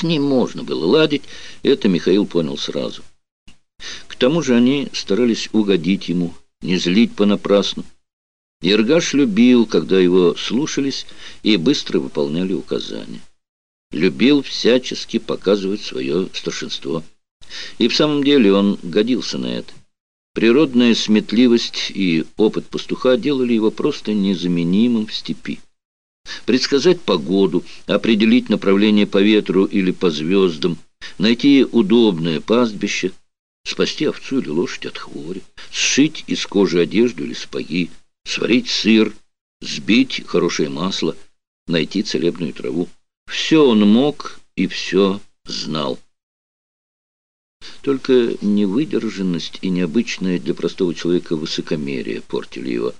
С ним можно было ладить, это Михаил понял сразу. К тому же они старались угодить ему, не злить понапрасну. Ергаш любил, когда его слушались и быстро выполняли указания. Любил всячески показывать свое старшинство. И в самом деле он годился на это. Природная сметливость и опыт пастуха делали его просто незаменимым в степи. Предсказать погоду, определить направление по ветру или по звездам, найти удобное пастбище, спасти овцу или лошадь от хвори, сшить из кожи одежду или сапоги, сварить сыр, сбить хорошее масло, найти целебную траву. Все он мог и все знал. Только невыдержанность и необычное для простого человека высокомерие портили его.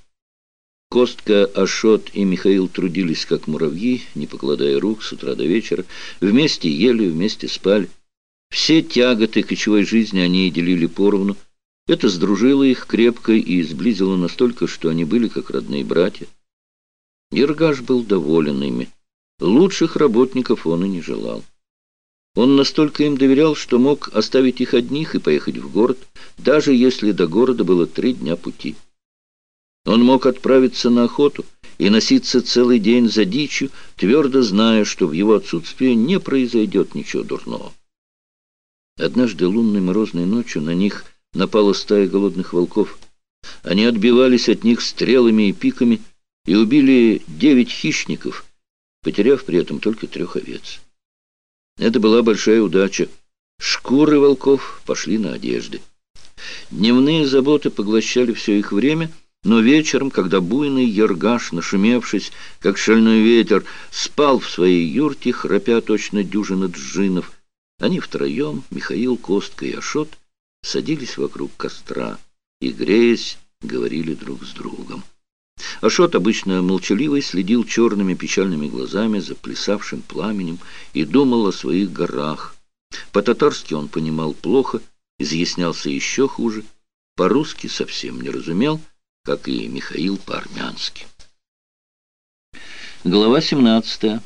Костка, Ашот и Михаил трудились как муравьи, не покладая рук с утра до вечера. Вместе ели, вместе спали. Все тяготы кочевой жизни они делили поровну. Это сдружило их крепко и сблизило настолько, что они были как родные братья. Ергаш был доволен ими. Лучших работников он и не желал. Он настолько им доверял, что мог оставить их одних и поехать в город, даже если до города было три дня пути. Он мог отправиться на охоту и носиться целый день за дичью, твердо зная, что в его отсутствии не произойдет ничего дурного. Однажды лунной морозной ночью на них напала стая голодных волков. Они отбивались от них стрелами и пиками и убили девять хищников, потеряв при этом только трех овец. Это была большая удача. Шкуры волков пошли на одежды. Дневные заботы поглощали все их время, но вечером, когда буйный яргаш, нашумевшись, как шальной ветер, спал в своей юрте, храпя точно дюжина джинов, они втроем, Михаил, Костка и Ашот, садились вокруг костра и, греясь, говорили друг с другом. Ашот, обычно молчаливый, следил черными печальными глазами за плясавшим пламенем и думал о своих горах. По-татарски он понимал плохо, изъяснялся еще хуже, по-русски совсем не разумел, как и Михаил по-армянски. Глава 17.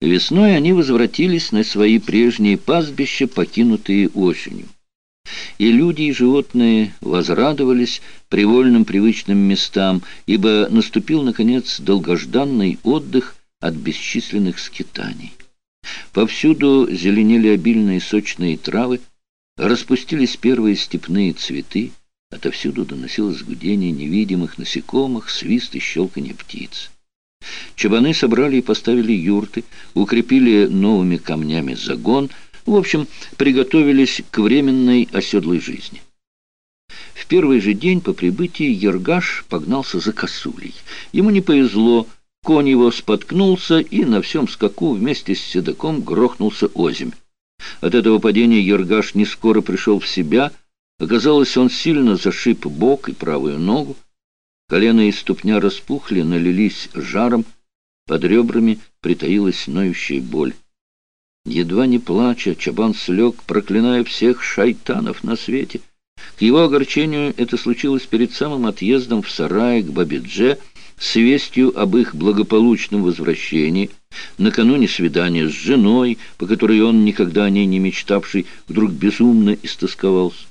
Весной они возвратились на свои прежние пастбища, покинутые осенью и люди, и животные возрадовались привольным привычным местам, ибо наступил, наконец, долгожданный отдых от бесчисленных скитаний. Повсюду зеленели обильные сочные травы, распустились первые степные цветы, отовсюду доносилось гудение невидимых насекомых, свист и щелканье птиц. Чабаны собрали и поставили юрты, укрепили новыми камнями загон — в общем, приготовились к временной оседлой жизни. В первый же день по прибытии Ергаш погнался за косулей. Ему не повезло, конь его споткнулся и на всем скаку вместе с седаком грохнулся озимь. От этого падения Ергаш не скоро пришел в себя. Оказалось, он сильно зашиб бок и правую ногу. Колено и ступня распухли, налились жаром. Под ребрами притаилась ноющая боль. Едва не плача, Чабан слег, проклиная всех шайтанов на свете. К его огорчению это случилось перед самым отъездом в сарай к Бабидже с вестью об их благополучном возвращении, накануне свидания с женой, по которой он, никогда о ней не мечтавший, вдруг безумно истосковался.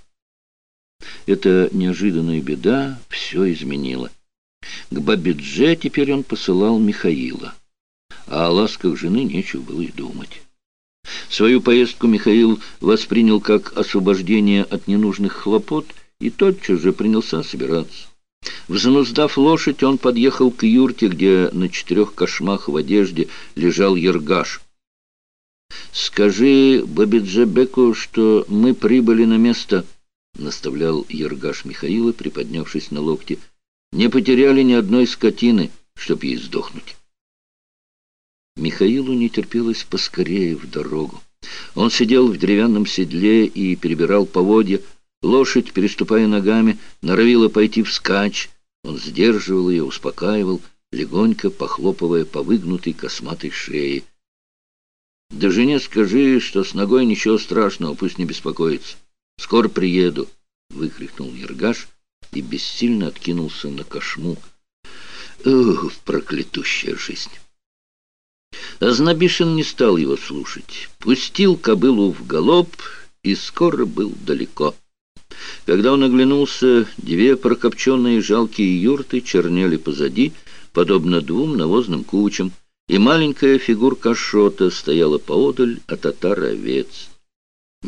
Эта неожиданная беда все изменила. К Бабидже теперь он посылал Михаила, а о ласках жены нечего было и думать. Свою поездку Михаил воспринял как освобождение от ненужных хлопот и тотчас же принялся собираться. Взнуздав лошадь, он подъехал к юрте, где на четырех кошмах в одежде лежал Ергаш. «Скажи Бабиджебеку, что мы прибыли на место», — наставлял Ергаш Михаила, приподнявшись на локте. «Не потеряли ни одной скотины, чтоб ей сдохнуть». Михаилу не терпелось поскорее в дорогу. Он сидел в деревянном седле и перебирал поводья. Лошадь, переступая ногами, норовила пойти вскачь. Он сдерживал ее, успокаивал, легонько похлопывая по выгнутой косматой шее. «Да жене скажи, что с ногой ничего страшного, пусть не беспокоится. Скоро приеду!» — выкрикнул Ергаш и бессильно откинулся на кошму. «Ох, проклятущая жизнь!» Ознобишин не стал его слушать. Пустил кобылу в галоп и скоро был далеко. Когда он оглянулся, две прокопченные жалкие юрты чернели позади, подобно двум навозным кучам, и маленькая фигурка Шота стояла поодаль от татар овец.